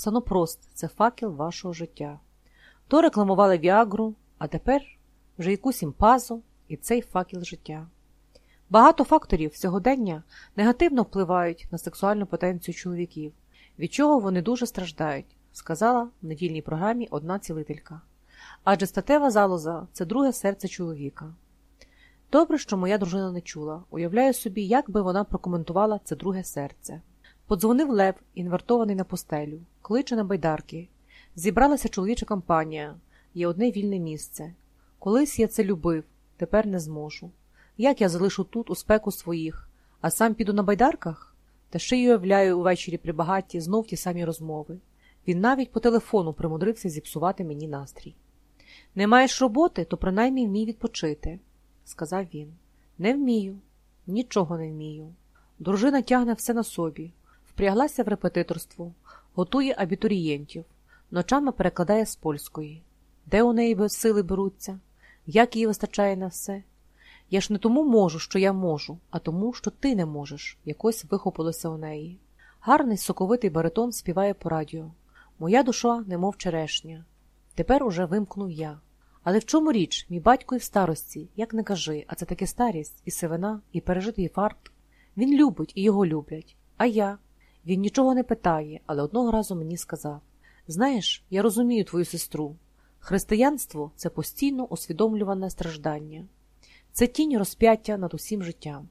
Санопрост це факел вашого життя. То рекламували Віагру, а тепер вже якусь імпазу і цей факел життя. Багато факторів сьогодення негативно впливають на сексуальну потенцію чоловіків, від чого вони дуже страждають, сказала в недільній програмі одна цілителька. Адже статева залоза це друге серце чоловіка. Добре, що моя дружина не чула. Уявляю собі, як би вона прокоментувала це друге серце. Подзвонив Лев, інвертований на постелю, кличе на байдарки. Зібралася чоловіча компанія, є одне вільне місце. Колись я це любив, тепер не зможу. Як я залишу тут у спеку своїх, а сам піду на байдарках? Та ще й уявляю увечері при багаті знов ті самі розмови. Він навіть по телефону примудрився зіпсувати мені настрій. Не маєш роботи, то принаймні вмій відпочити, сказав він. Не вмію, нічого не вмію. Дружина тягне все на собі, впряглася в репетиторство, готує абітурієнтів, ночами перекладає з польської. Де у неї сили беруться? Як їй вистачає на все? Я ж не тому можу, що я можу, а тому, що ти не можеш, якось вихопилося у неї. Гарний соковитий баритон співає по радіо. Моя душа, немов черешня. Тепер уже вимкнув я. Але в чому річ, мій батько і в старості, як не кажи, а це таки старість, і сивина, і пережитий фарт. Він любить і його люблять. А я? Він нічого не питає, але одного разу мені сказав: Знаєш, я розумію твою сестру. Християнство це постійно усвідомлюване страждання, це тінь розп'яття над усім життям.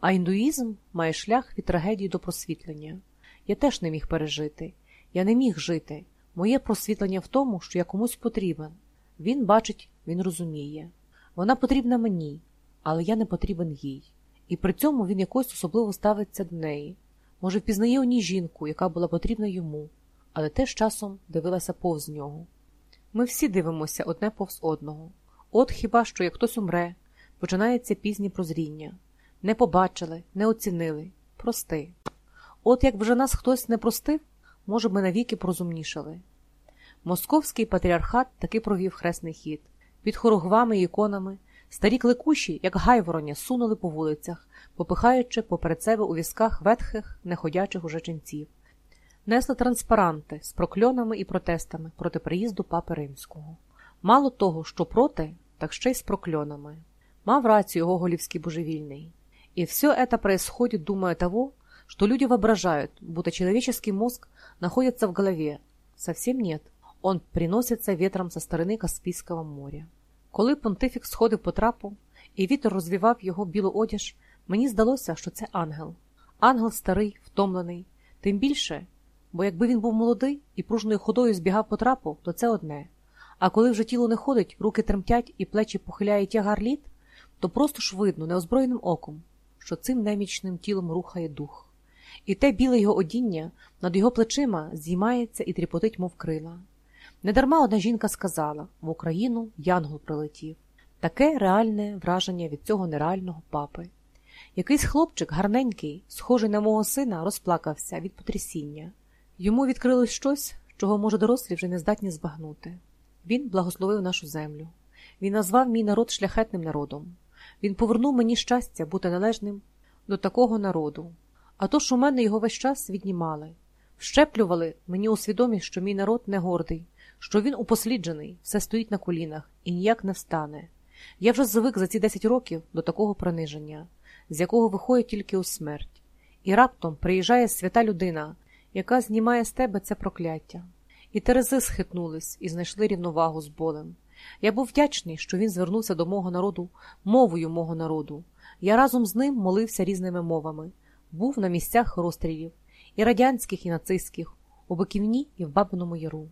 А індуїзм має шлях від трагедії до просвітлення. Я теж не міг пережити, я не міг жити. Моє просвітлення в тому, що я комусь потрібен. Він бачить, він розуміє. Вона потрібна мені, але я не потрібен їй. І при цьому він якось особливо ставиться до неї. Може, впізнає у ній жінку, яка була потрібна йому, але теж часом дивилася повз нього. Ми всі дивимося одне повз одного. От хіба що як хтось умре, починається пізнє прозріння. Не побачили, не оцінили. Прости. От як вже нас хтось не простив, може, ми навіки прозумнішали. Московський патріархат таки провів хресний хід. Під хорогвами і іконами старі кликуші, як гайвороня, сунули по вулицях, попихаючи поперед себе у візках ветхих, неходячих уже ченців. Несли транспаранти з прокльонами і протестами проти приїзду папи римського. Мало того, що проти, так ще й з прокльонами. Мав рацію Гоголівський божевільний. И все это происходит, думая того, что люди воображают, будто человеческий мозг находится в голове. Совсем нет. Он приноситься ветром со сторони Каспійського моря. Коли понтифік сходив по трапу, і вітер розвівав його білу одяж, мені здалося, що це ангел. Ангел старий, втомлений, тим більше, бо якби він був молодий і пружною ходою збігав по трапу, то це одне. А коли вже тіло не ходить, руки тремтять і плечі похиляє тягар літ, то просто ж видно неозброєним оком, що цим немічним тілом рухає дух. І те біле його одіння над його плечима здіймається і тріпотить, мов крила. Недарма одна жінка сказала в Україну Янгол прилетів. Таке реальне враження від цього нереального папи. Якийсь хлопчик, гарненький, схожий на мого сина, розплакався від потрясіння. Йому відкрилось щось, чого, може, дорослі вже не здатні збагнути. Він благословив нашу землю. Він назвав мій народ шляхетним народом. Він повернув мені щастя бути належним до такого народу. А то ж у мене його весь час віднімали, вщеплювали мені у свідомість, що мій народ не гордий, що він упосліджений, все стоїть на колінах і ніяк не встане. Я вже звик за ці 10 років до такого приниження, з якого виходить тільки у смерть. І раптом приїжджає свята людина, яка знімає з тебе це прокляття. І терези схитнулись і знайшли рівновагу з болем. Я був вдячний, що він звернувся до мого народу мовою мого народу. Я разом з ним молився різними мовами, був на місцях розстрілів, і радянських, і нацистських, у Биківні і в Бабиному Яру.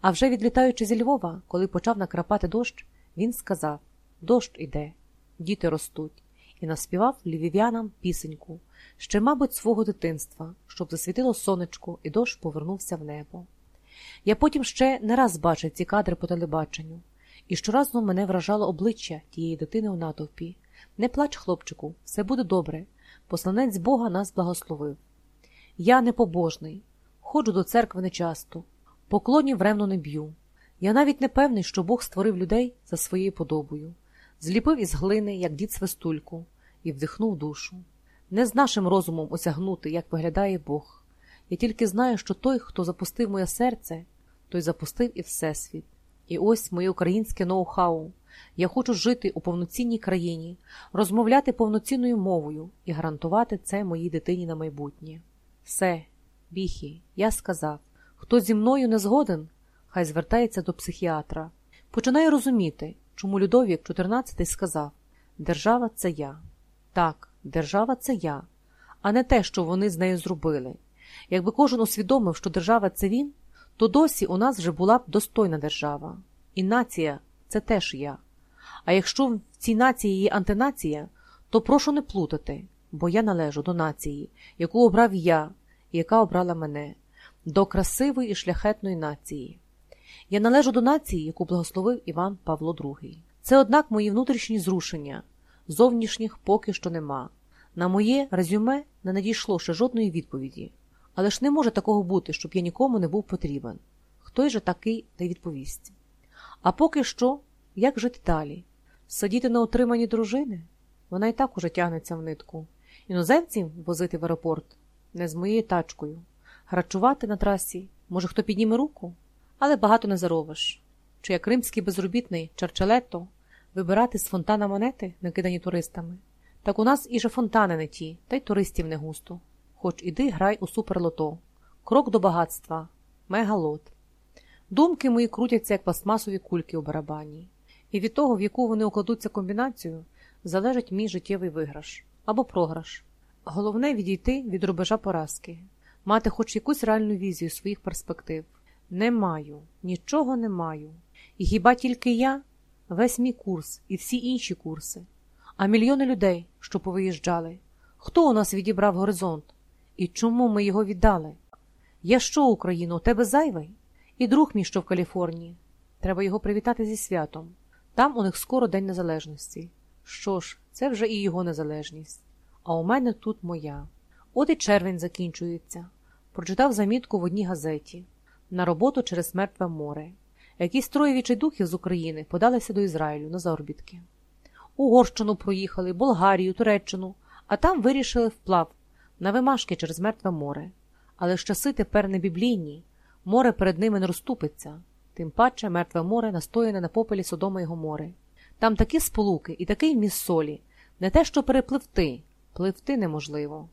А вже відлітаючи зі Львова, коли почав накрапати дощ, він сказав Дощ іде, діти ростуть, і наспівав львів'янам пісеньку, ще, мабуть, свого дитинства, щоб засвітило сонечко, і дощ повернувся в небо. Я потім ще не раз бачив ці кадри по телебаченню, і щоразу мене вражало обличчя тієї дитини у натовпі. Не плач, хлопчику, все буде добре. Посланець Бога нас благословив. Я непобожний, ходжу до церкви нечасто, поклонів ревно не б'ю. Я навіть не певний, що Бог створив людей за своєю подобою, зліпив із глини, як дід свистульку, і вдихнув душу. Не з нашим розумом осягнути, як виглядає Бог. Я тільки знаю, що той, хто запустив моє серце, той запустив і Всесвіт. І ось моє українське ноу-хау. Я хочу жити у повноцінній країні, розмовляти повноцінною мовою і гарантувати це моїй дитині на майбутнє. Все, біхі, я сказав, хто зі мною не згоден, хай звертається до психіатра. Починаю розуміти, чому Людовік XIV сказав: Держава це я. Так, держава це я, а не те, що вони з нею зробили. Якби кожен усвідомив, що держава це він, то досі у нас вже була б достойна держава. І нація це теж я. А якщо в цій нації є антинація, то прошу не плутати, бо я належу до нації, яку обрав я і яка обрала мене, до красивої і шляхетної нації. Я належу до нації, яку благословив Іван Павло II. Це, однак, мої внутрішні зрушення, зовнішніх поки що нема. На моє резюме не надійшло ще жодної відповіді. Але ж не може такого бути, щоб я нікому не був потрібен. Хто же такий та й відповість? А поки що, як жити далі? Сидіти на утриманні дружини? Вона і так уже тягнеться в нитку. Іноземців возити в аеропорт не з моєю тачкою. Грачувати на трасі, може, хто підніме руку, але багато не заробиш. Чи як римський безробітний Чарчелетто вибирати з фонтана монети, накидані туристами? Так у нас і же фонтани не ті, та й туристів не густо. Хоч іди грай у суперлото. Крок до багатства, мегалот. Думки мої крутяться, як пластмасові кульки у барабані. І від того, в яку вони укладуться комбінацію, залежить мій життєвий виграш або програш. Головне відійти від рубежа поразки, мати хоч якусь реальну візію своїх перспектив. Не маю, нічого не маю. І хіба тільки я, весь мій курс і всі інші курси, а мільйони людей, що повиїжджали. Хто у нас відібрав горизонт? І чому ми його віддали? Я що, Україну, у тебе зайвий? І друг мій, що в Каліфорнії. Треба його привітати зі святом. Там у них скоро День Незалежності. Що ж, це вже і його незалежність. А у мене тут моя. От і червень закінчується. Прочитав замітку в одній газеті на роботу через мертве море. Якісь троє відчайдухів з України подалися до Ізраїлю на заробітки. Угорщину проїхали, Болгарію, Туреччину, а там вирішили вплав на вимашки через мертве море. Але ж часи тепер не біблійні, море перед ними не розступиться, тим паче мертве море настояне на попелі Содома й Гомори. Там такі сполуки і такий вміст солі, не те, що перепливти, пливти неможливо.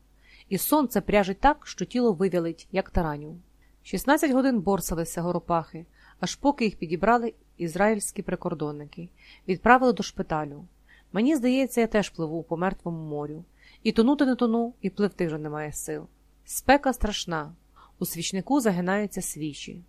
І сонце пряжить так, що тіло вивялить, як тараню. 16 годин борсалися горопахи, аж поки їх підібрали ізраїльські прикордонники, відправили до шпиталю. Мені здається, я теж пливу по мертвому морю. І тонути не тону, і пливти вже немає сил. Спека страшна. У свічнику загинаються свічі.